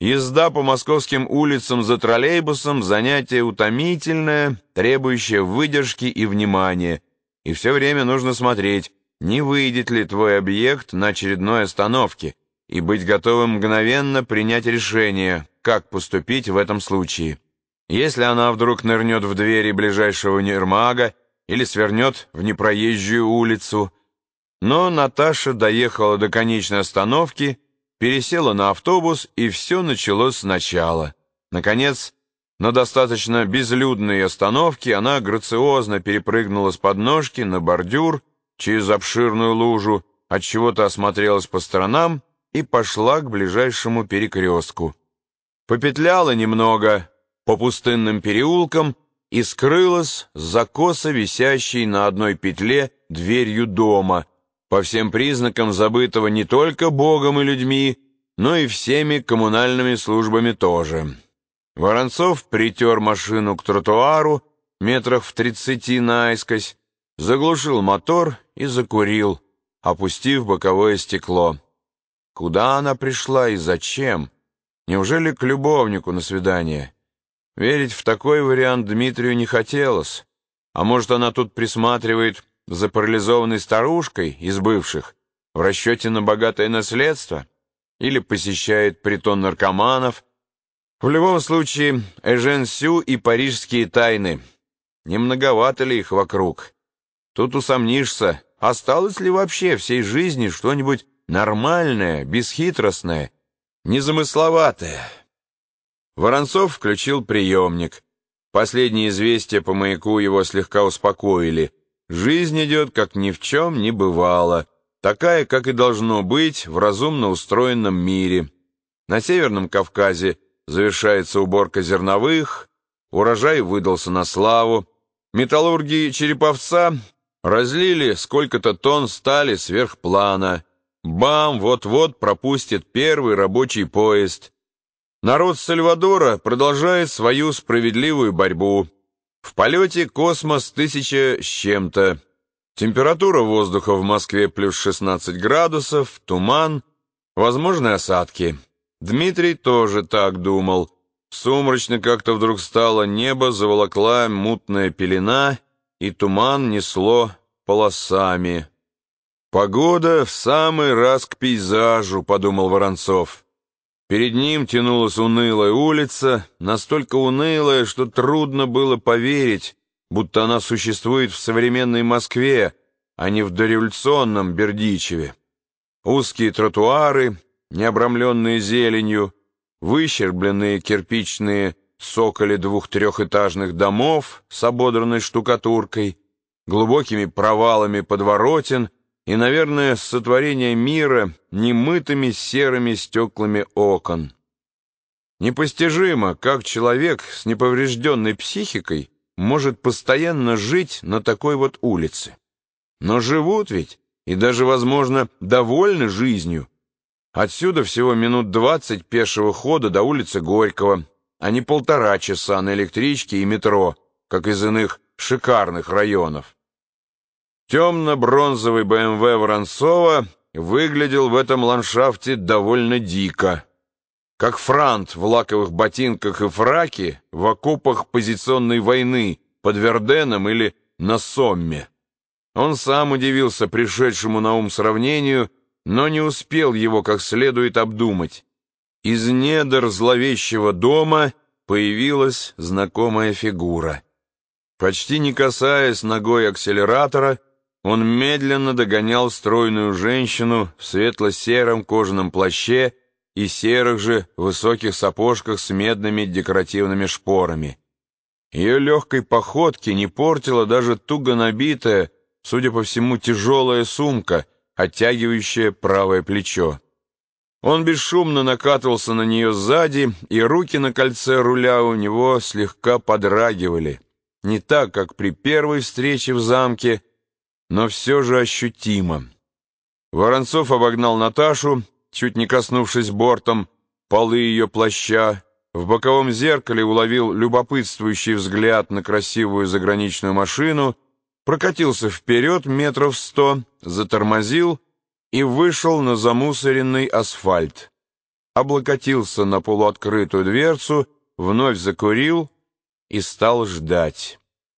Езда по московским улицам за троллейбусом – занятие утомительное, требующее выдержки и внимания. И все время нужно смотреть, не выйдет ли твой объект на очередной остановке, и быть готовым мгновенно принять решение, как поступить в этом случае. Если она вдруг нырнет в двери ближайшего универмага или свернет в непроезжую улицу. Но Наташа доехала до конечной остановки, пересела на автобус, и все началось сначала. Наконец, на достаточно безлюдной остановке она грациозно перепрыгнула с подножки на бордюр через обширную лужу, отчего-то осмотрелась по сторонам и пошла к ближайшему перекрестку. Попетляла немного по пустынным переулкам и скрылась за косо висящей на одной петле дверью дома, по всем признакам забытого не только Богом и людьми, но и всеми коммунальными службами тоже. Воронцов притер машину к тротуару метрах в тридцати наискось, заглушил мотор и закурил, опустив боковое стекло. Куда она пришла и зачем? Неужели к любовнику на свидание? Верить в такой вариант Дмитрию не хотелось. А может, она тут присматривает за парализованной старушкой из бывших в расчете на богатое наследство? Или посещает притон наркоманов? В любом случае, Эжен Сю и парижские тайны. Не многовато ли их вокруг? Тут усомнишься, осталось ли вообще всей жизни что-нибудь нормальное, бесхитростное, незамысловатое. Воронцов включил приемник. Последние известия по маяку его слегка успокоили. Жизнь идет, как ни в чем не бывало, такая, как и должно быть в разумно устроенном мире. На Северном Кавказе завершается уборка зерновых, урожай выдался на славу, металлурги Череповца разлили сколько-то тонн стали сверх плана, БАМ вот-вот пропустит первый рабочий поезд. Народ Сальвадора продолжает свою справедливую борьбу. В полете космос тысяча с чем-то. Температура воздуха в Москве плюс 16 градусов, туман, возможны осадки. Дмитрий тоже так думал. Сумрачно как-то вдруг стало, небо заволокла мутная пелена, и туман несло полосами. «Погода в самый раз к пейзажу», — подумал Воронцов. Перед ним тянулась унылая улица, настолько унылая, что трудно было поверить, будто она существует в современной Москве, а не в дореволюционном Бердичеве. Узкие тротуары, не обрамленные зеленью, выщербленные кирпичные соколи двух-трехэтажных домов с ободранной штукатуркой, глубокими провалами подворотен — и, наверное, сотворение мира немытыми серыми стеклами окон. Непостижимо, как человек с неповрежденной психикой может постоянно жить на такой вот улице. Но живут ведь, и даже, возможно, довольны жизнью. Отсюда всего минут двадцать пешего хода до улицы Горького, а не полтора часа на электричке и метро, как из иных шикарных районов. Темно-бронзовый БМВ Воронцова выглядел в этом ландшафте довольно дико. Как франт в лаковых ботинках и фраке в окопах позиционной войны под Верденом или на Сомме. Он сам удивился пришедшему на ум сравнению, но не успел его как следует обдумать. Из недр зловещего дома появилась знакомая фигура. Почти не касаясь ногой акселератора, он медленно догонял стройную женщину в светло-сером кожаном плаще и серых же высоких сапожках с медными декоративными шпорами. Ее легкой походки не портила даже туго набитая, судя по всему, тяжелая сумка, оттягивающая правое плечо. Он бесшумно накатывался на нее сзади, и руки на кольце руля у него слегка подрагивали. Не так, как при первой встрече в замке, но все же ощутимо. Воронцов обогнал Наташу, чуть не коснувшись бортом полы ее плаща, в боковом зеркале уловил любопытствующий взгляд на красивую заграничную машину, прокатился вперед метров сто, затормозил и вышел на замусоренный асфальт. облокотился на полуоткрытую дверцу, вновь закурил и стал ждать.